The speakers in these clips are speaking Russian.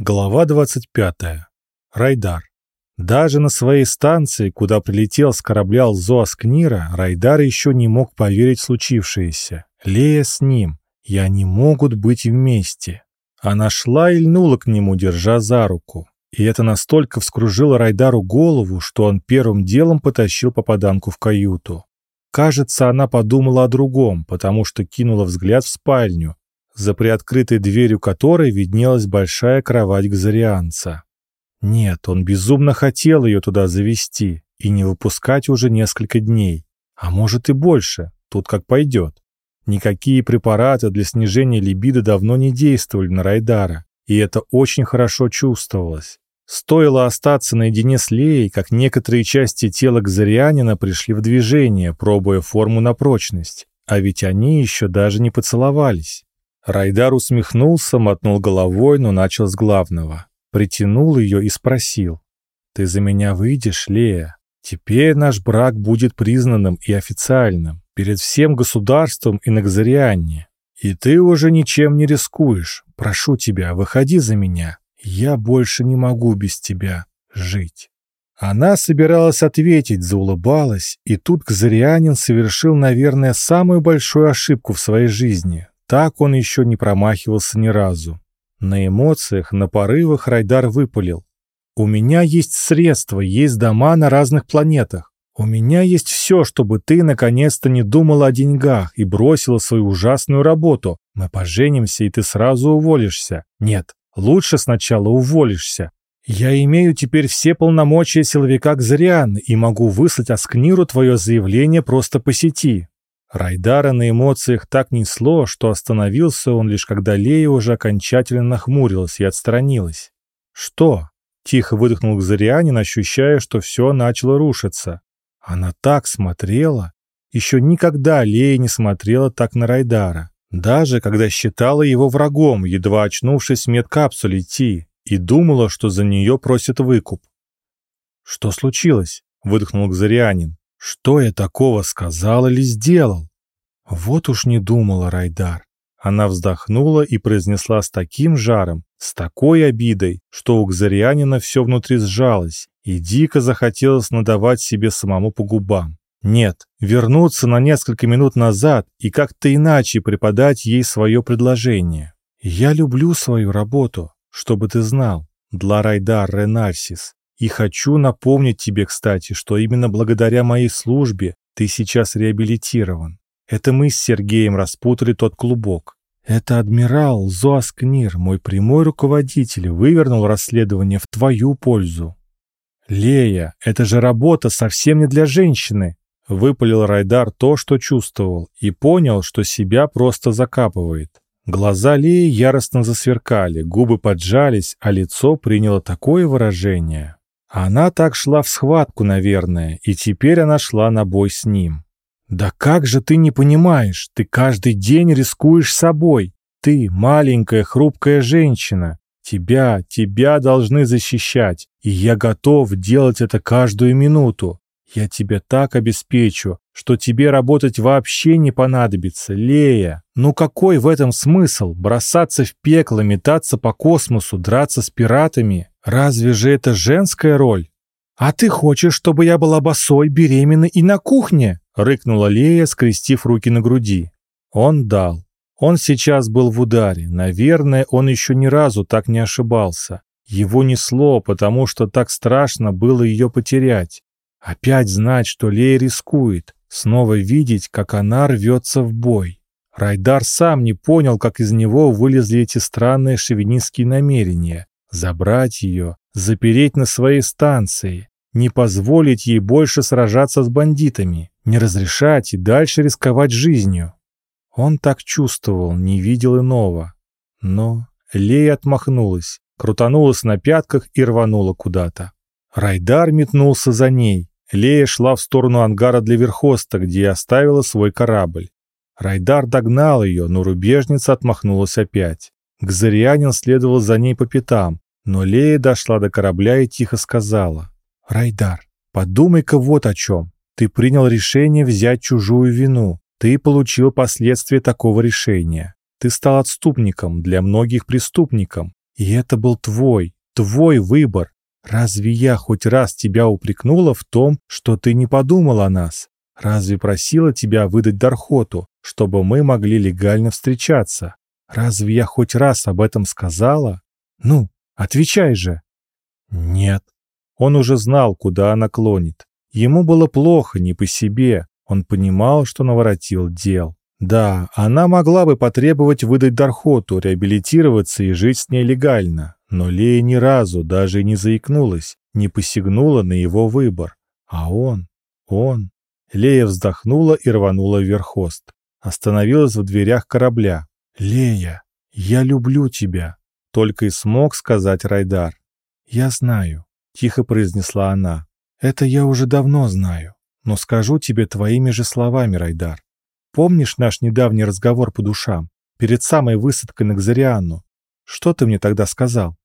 Глава 25. Райдар. Даже на своей станции, куда прилетел с корабля Лзоаскнира, Райдар еще не мог поверить в случившееся. Лея с ним, и они могут быть вместе. Она шла и льнула к нему, держа за руку. И это настолько вскружило Райдару голову, что он первым делом потащил попаданку в каюту. Кажется, она подумала о другом, потому что кинула взгляд в спальню, за приоткрытой дверью которой виднелась большая кровать Гзарианца. Нет, он безумно хотел ее туда завести и не выпускать уже несколько дней. А может и больше, тут как пойдет. Никакие препараты для снижения либидо давно не действовали на Райдара, и это очень хорошо чувствовалось. Стоило остаться наедине с Леей, как некоторые части тела Гзарианина пришли в движение, пробуя форму на прочность. А ведь они еще даже не поцеловались. Райдар усмехнулся, мотнул головой, но начал с главного. Притянул ее и спросил. «Ты за меня выйдешь, Лея? Теперь наш брак будет признанным и официальным перед всем государством и на Гзарианне. И ты уже ничем не рискуешь. Прошу тебя, выходи за меня. Я больше не могу без тебя жить». Она собиралась ответить, заулыбалась, и тут Кзарианин совершил, наверное, самую большую ошибку в своей жизни. Так он еще не промахивался ни разу. На эмоциях, на порывах Райдар выпалил. «У меня есть средства, есть дома на разных планетах. У меня есть все, чтобы ты наконец-то не думала о деньгах и бросила свою ужасную работу. Мы поженимся, и ты сразу уволишься. Нет, лучше сначала уволишься. Я имею теперь все полномочия силовика Кзариан и могу выслать Аскниру твое заявление просто по сети. Райдара на эмоциях так несло, что остановился он лишь когда Лея уже окончательно нахмурилась и отстранилась. «Что?» – тихо выдохнул Кзарианин, ощущая, что все начало рушиться. Она так смотрела. Еще никогда Лея не смотрела так на Райдара. Даже когда считала его врагом, едва очнувшись в медкапсуле Ти, и думала, что за нее просят выкуп. «Что случилось?» – выдохнул Кзарианин. Что я такого сказал или сделал? Вот уж не думала Райдар. Она вздохнула и произнесла с таким жаром, с такой обидой, что у Кзарианина все внутри сжалось, и дико захотелось надавать себе самому по губам. Нет, вернуться на несколько минут назад и как-то иначе преподать ей свое предложение. «Я люблю свою работу, чтобы ты знал, для Райдар Ренарсис. И хочу напомнить тебе, кстати, что именно благодаря моей службе ты сейчас реабилитирован. Это мы с Сергеем распутали тот клубок. Это адмирал Зоаскнир, мой прямой руководитель, вывернул расследование в твою пользу. Лея, это же работа совсем не для женщины. Выпалил Райдар то, что чувствовал, и понял, что себя просто закапывает. Глаза Леи яростно засверкали, губы поджались, а лицо приняло такое выражение, она так шла в схватку, наверное, и теперь она шла на бой с ним. «Да как же ты не понимаешь? Ты каждый день рискуешь собой. Ты маленькая хрупкая женщина. Тебя, тебя должны защищать, и я готов делать это каждую минуту. Я тебя так обеспечу, что тебе работать вообще не понадобится, Лея. Ну какой в этом смысл? Бросаться в пекло, метаться по космосу, драться с пиратами? Разве же это женская роль? А ты хочешь, чтобы я была босой, беременной и на кухне? Рыкнула Лея, скрестив руки на груди. Он дал. Он сейчас был в ударе. Наверное, он еще ни разу так не ошибался. Его несло, потому что так страшно было ее потерять. Опять знать, что Лея рискует. Снова видеть, как она рвется в бой. Райдар сам не понял, как из него вылезли эти странные шовинистские намерения забрать ее, запереть на своей станции, не позволить ей больше сражаться с бандитами, не разрешать и дальше рисковать жизнью. Он так чувствовал, не видел иного. Но Лея отмахнулась, крутанулась на пятках и рванула куда-то. Райдар метнулся за ней. Лея шла в сторону ангара для верхоста, где оставила свой корабль. Райдар догнал ее, но рубежница отмахнулась опять. Гзарианин следовал за ней по пятам, но Лея дошла до корабля и тихо сказала. «Райдар, подумай-ка вот о чем. Ты принял решение взять чужую вину. Ты получил последствия такого решения. Ты стал отступником для многих преступников. И это был твой, твой выбор. Разве я хоть раз тебя упрекнула в том, что ты не подумал о нас? Разве просила тебя выдать Дархоту, чтобы мы могли легально встречаться? Разве я хоть раз об этом сказала? Ну, отвечай же. Нет. Он уже знал, куда она клонит. Ему было плохо, не по себе. Он понимал, что наворотил дел. Да, она могла бы потребовать выдать Дархоту, реабилитироваться и жить с ней легально, но Лея ни разу даже не заикнулась, не посягнула на его выбор. А он, он... Лея вздохнула и рванула вверх хост. Остановилась в дверях корабля. «Лея, я люблю тебя», — только и смог сказать Райдар. «Я знаю», — тихо произнесла она. «Это я уже давно знаю, но скажу тебе твоими же словами, Райдар. Помнишь наш недавний разговор по душам, перед самой высадкой на Кзарианну? Что ты мне тогда сказал?»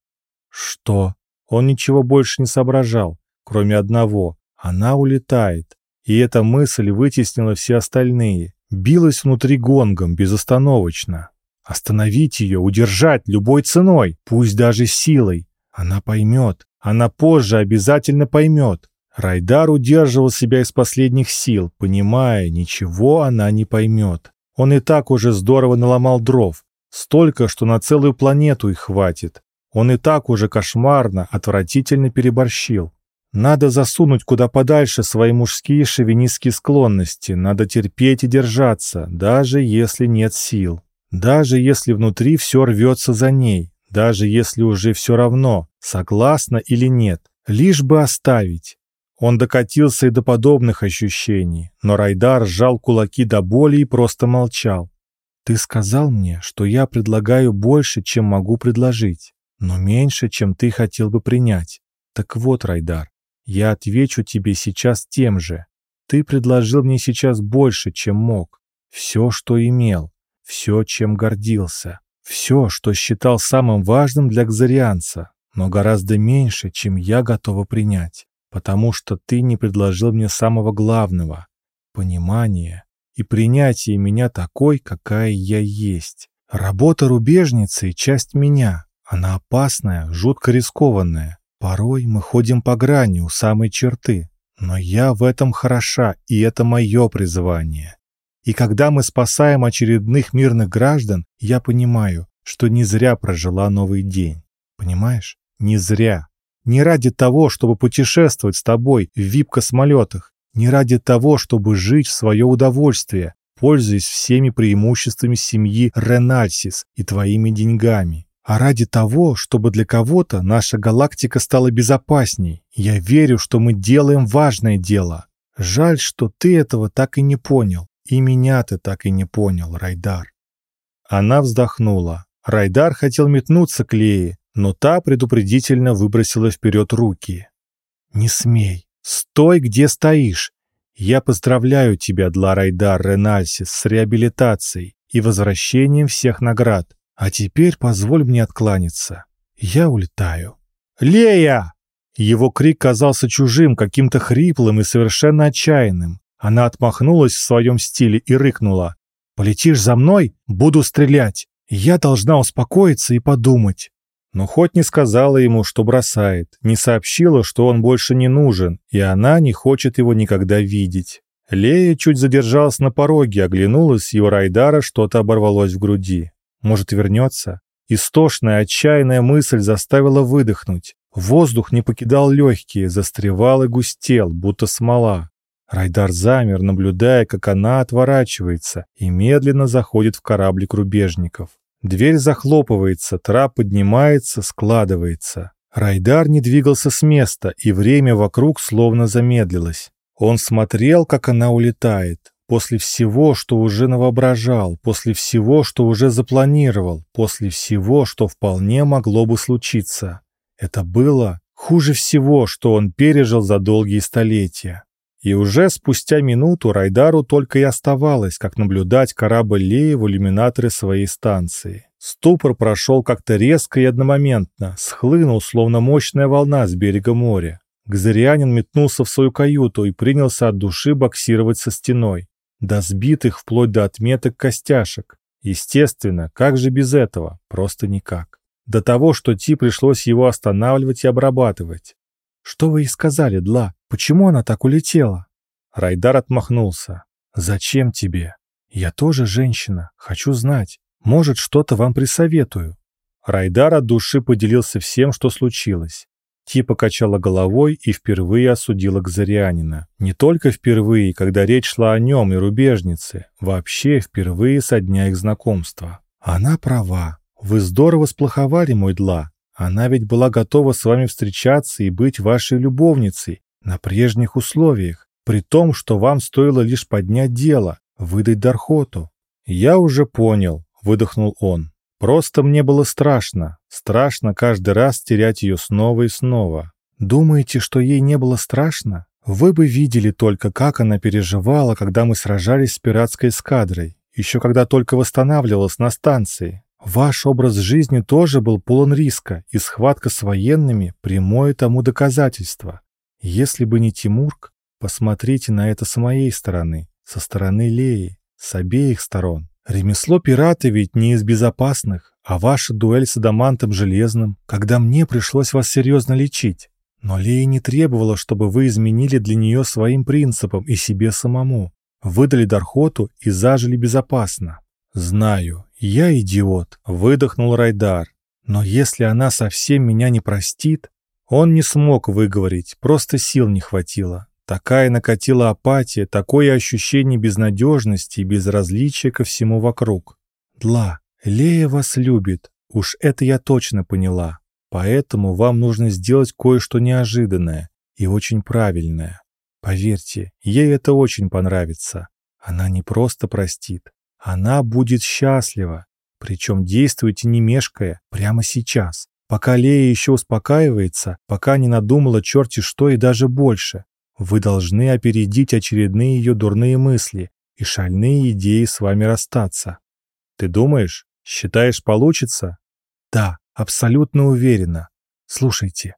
«Что?» Он ничего больше не соображал, кроме одного. Она улетает. И эта мысль вытеснила все остальные. Билась внутри гонгом, безостановочно. Остановить ее, удержать любой ценой, пусть даже силой. Она поймет. Она позже обязательно поймет. Райдар удерживал себя из последних сил, понимая, ничего она не поймет. Он и так уже здорово наломал дров. Столько, что на целую планету их хватит. Он и так уже кошмарно, отвратительно переборщил. Надо засунуть куда подальше свои мужские шовинистские склонности, надо терпеть и держаться, даже если нет сил. Даже если внутри все рвется за ней, даже если уже все равно, согласна или нет, лишь бы оставить. Он докатился и до подобных ощущений, но Райдар сжал кулаки до боли и просто молчал. «Ты сказал мне, что я предлагаю больше, чем могу предложить, но меньше, чем ты хотел бы принять. Так вот, Райдар, я отвечу тебе сейчас тем же. Ты предложил мне сейчас больше, чем мог. Все, что имел, все, чем гордился, все, что считал самым важным для кзарианца, но гораздо меньше, чем я готова принять потому что ты не предложил мне самого главного — понимания и принятия меня такой, какая я есть. Работа рубежницы — часть меня. Она опасная, жутко рискованная. Порой мы ходим по грани у самой черты. Но я в этом хороша, и это мое призвание. И когда мы спасаем очередных мирных граждан, я понимаю, что не зря прожила новый день. Понимаешь? Не зря. Не ради того, чтобы путешествовать с тобой в вип-космолетах, не ради того, чтобы жить в свое удовольствие, пользуясь всеми преимуществами семьи Ренальсис и твоими деньгами, а ради того, чтобы для кого-то наша галактика стала безопасней. Я верю, что мы делаем важное дело. Жаль, что ты этого так и не понял. И меня ты так и не понял, Райдар. Она вздохнула. Райдар хотел метнуться к Лее, но та предупредительно выбросила вперед руки. «Не смей! Стой, где стоишь! Я поздравляю тебя, Дларайдар Ренальсис, с реабилитацией и возвращением всех наград. А теперь позволь мне откланяться. Я улетаю». «Лея!» Его крик казался чужим, каким-то хриплым и совершенно отчаянным. Она отмахнулась в своем стиле и рыкнула. «Полетишь за мной? Буду стрелять. Я должна успокоиться и подумать но хоть не сказала ему, что бросает, не сообщила, что он больше не нужен, и она не хочет его никогда видеть. Лея чуть задержалась на пороге, оглянулась, и у Райдара что-то оборвалось в груди. Может, вернется? Истошная, отчаянная мысль заставила выдохнуть. Воздух не покидал легкие, застревал и густел, будто смола. Райдар замер, наблюдая, как она отворачивается и медленно заходит в кораблик рубежников. Дверь захлопывается, трап поднимается, складывается. Райдар не двигался с места, и время вокруг словно замедлилось. Он смотрел, как она улетает. После всего, что уже навоображал, после всего, что уже запланировал, после всего, что вполне могло бы случиться. Это было хуже всего, что он пережил за долгие столетия. И уже спустя минуту Райдару только и оставалось, как наблюдать корабль Леи в иллюминаторы своей станции. Ступор прошел как-то резко и одномоментно, схлынул, словно мощная волна с берега моря. Гзарианин метнулся в свою каюту и принялся от души боксировать со стеной, до сбитых вплоть до отметок костяшек. Естественно, как же без этого? Просто никак. до того, что Ти пришлось его останавливать и обрабатывать. «Что вы ей сказали, Дла? Почему она так улетела?» Райдар отмахнулся. «Зачем тебе? Я тоже женщина, хочу знать. Может, что-то вам присоветую». Райдар от души поделился всем, что случилось. Ти покачала головой и впервые осудила Кзарианина. Не только впервые, когда речь шла о нем и рубежнице, вообще впервые со дня их знакомства. «Она права. Вы здорово сплоховали, мой Дла. Она ведь была готова с вами встречаться и быть вашей любовницей на прежних условиях, при том, что вам стоило лишь поднять дело, выдать Дархоту. «Я уже понял», — выдохнул он. «Просто мне было страшно. Страшно каждый раз терять ее снова и снова. Думаете, что ей не было страшно? Вы бы видели только, как она переживала, когда мы сражались с пиратской эскадрой, еще когда только восстанавливалась на станции. Ваш образ жизни тоже был полон риска, и схватка с военными – прямое тому доказательство. Если бы не Тимурк, посмотрите на это с моей стороны, со стороны Леи, с обеих сторон. Ремесло пирата ведь не из безопасных, а ваша дуэль с Адамантом Железным, когда мне пришлось вас серьезно лечить. Но Лея не требовала, чтобы вы изменили для нее своим принципам и себе самому. Выдали Дархоту и зажили безопасно. Знаю, я идиот, выдохнул Райдар. Но если она совсем меня не простит... Он не смог выговорить, просто сил не хватило. Такая накатила апатия, такое ощущение безнадежности и безразличия ко всему вокруг. «Дла, Лея вас любит, уж это я точно поняла. Поэтому вам нужно сделать кое-что неожиданное и очень правильное. Поверьте, ей это очень понравится. Она не просто простит, она будет счастлива. Причем действуйте не мешкая, прямо сейчас, пока Лея еще успокаивается, пока не надумала черти что и даже больше. Вы должны опередить очередные ее дурные мысли и шальные идеи с вами расстаться. Ты думаешь? Считаешь, получится? Да, абсолютно уверена. Слушайте,